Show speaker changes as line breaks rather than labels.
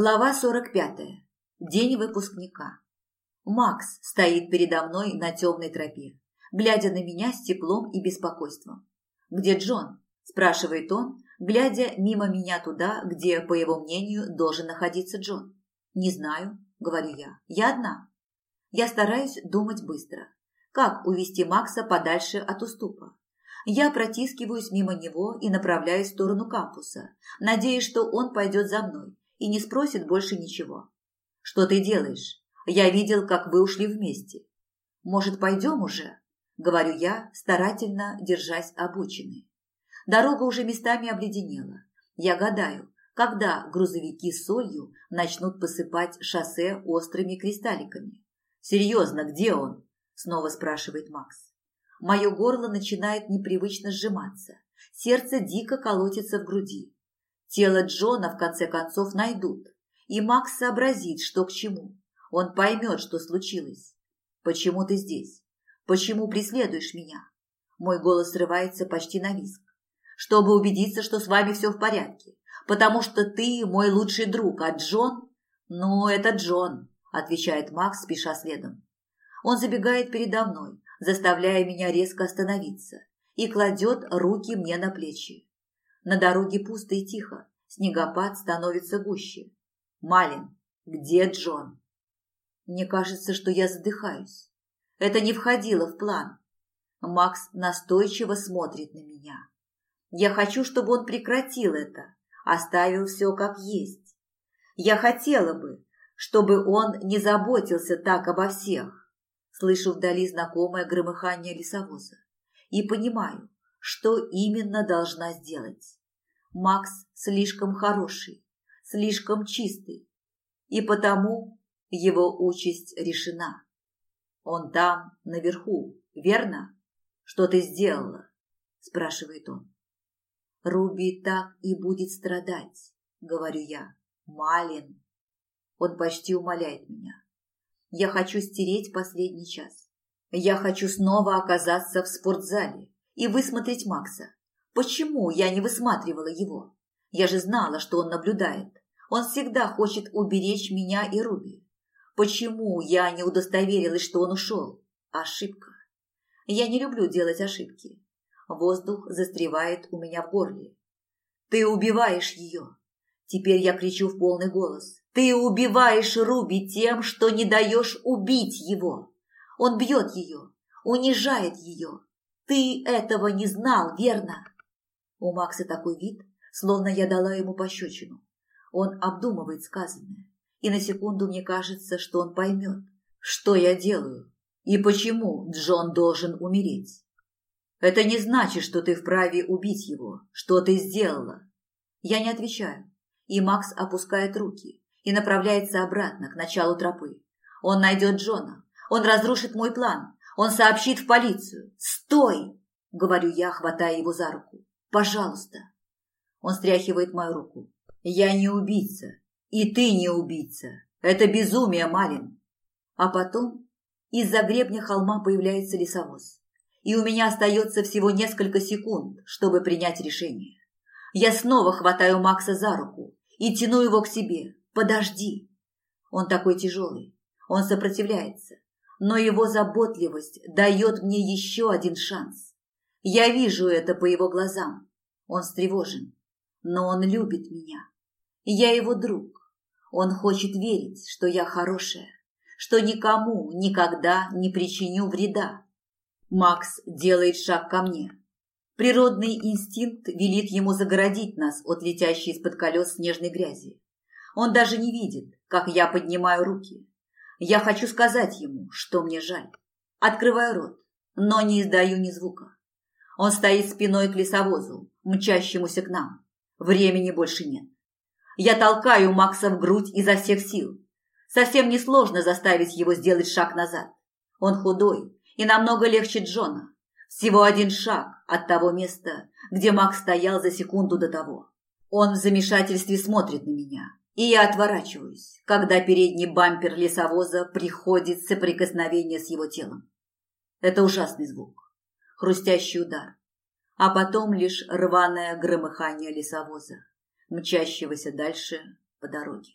Глава 45. День выпускника. Макс стоит передо мной на темной тропе, глядя на меня с теплом и беспокойством. «Где Джон?» – спрашивает он, глядя мимо меня туда, где, по его мнению, должен находиться Джон. «Не знаю», – говорю я. «Я одна». Я стараюсь думать быстро. Как увести Макса подальше от уступа? Я протискиваюсь мимо него и направляюсь в сторону кампуса, надеясь, что он пойдет за мной и не спросит больше ничего. «Что ты делаешь? Я видел, как вы ушли вместе. Может, пойдем уже?» – говорю я, старательно держась обочины. Дорога уже местами обледенела. Я гадаю, когда грузовики с солью начнут посыпать шоссе острыми кристалликами. «Серьезно, где он?» – снова спрашивает Макс. Мое горло начинает непривычно сжиматься. Сердце дико колотится в груди. Тело Джона в конце концов найдут, и Макс сообразит, что к чему. Он поймет, что случилось. «Почему ты здесь? Почему преследуешь меня?» Мой голос срывается почти на виск. «Чтобы убедиться, что с вами все в порядке. Потому что ты мой лучший друг, а Джон...» «Ну, это Джон», – отвечает Макс, спеша следом. Он забегает передо мной, заставляя меня резко остановиться, и кладет руки мне на плечи. На дороге пусто и тихо. Снегопад становится гуще. Малин, где Джон? Мне кажется, что я задыхаюсь. Это не входило в план. Макс настойчиво смотрит на меня. Я хочу, чтобы он прекратил это, оставил все как есть. Я хотела бы, чтобы он не заботился так обо всех. Слышу вдали знакомое громыхание лесовоза и понимаю, что именно должна сделать. Макс слишком хороший, слишком чистый, и потому его участь решена. Он там, наверху, верно? Что ты сделала? спрашивает он. Руби так и будет страдать, говорю я. Малин. Он почти умоляет меня. Я хочу стереть последний час. Я хочу снова оказаться в спортзале и высмотреть Макса. Почему я не высматривала его? Я же знала, что он наблюдает. Он всегда хочет уберечь меня и Руби. Почему я не удостоверилась, что он ушел? Ошибка. Я не люблю делать ошибки. Воздух застревает у меня в горле. Ты убиваешь ее. Теперь я кричу в полный голос. Ты убиваешь Руби тем, что не даешь убить его. Он бьет ее, унижает ее. Ты этого не знал, верно? У Макса такой вид, словно я дала ему пощечину. Он обдумывает сказанное, и на секунду мне кажется, что он поймет, что я делаю и почему Джон должен умереть. Это не значит, что ты вправе убить его. Что ты сделала? Я не отвечаю, и Макс опускает руки и направляется обратно к началу тропы. Он найдет Джона. Он разрушит мой план. Он сообщит в полицию. «Стой!» – говорю я, хватая его за руку. Пожалуйста. Он стряхивает мою руку. Я не убийца. И ты не убийца. Это безумие, Малин. А потом из-за гребня холма появляется лесовоз. И у меня остается всего несколько секунд, чтобы принять решение. Я снова хватаю Макса за руку и тяну его к себе. Подожди. Он такой тяжелый. Он сопротивляется. Но его заботливость дает мне еще один шанс. Я вижу это по его глазам. Он встревожен, но он любит меня. Я его друг. Он хочет верить, что я хорошая, что никому никогда не причиню вреда. Макс делает шаг ко мне. Природный инстинкт велит ему загородить нас от летящей из-под колес снежной грязи. Он даже не видит, как я поднимаю руки. Я хочу сказать ему, что мне жаль. Открываю рот, но не издаю ни звука. Он стоит спиной к лесовозу, мчащемуся к нам. Времени больше нет. Я толкаю Макса в грудь изо всех сил. Совсем несложно заставить его сделать шаг назад. Он худой и намного легче Джона. Всего один шаг от того места, где Макс стоял за секунду до того. Он в замешательстве смотрит на меня, и я отворачиваюсь, когда передний бампер лесовоза приходит в соприкосновение с его телом. Это ужасный звук хрустящий удар, а потом лишь рваное громыхание лесовоза, мчащегося дальше по дороге.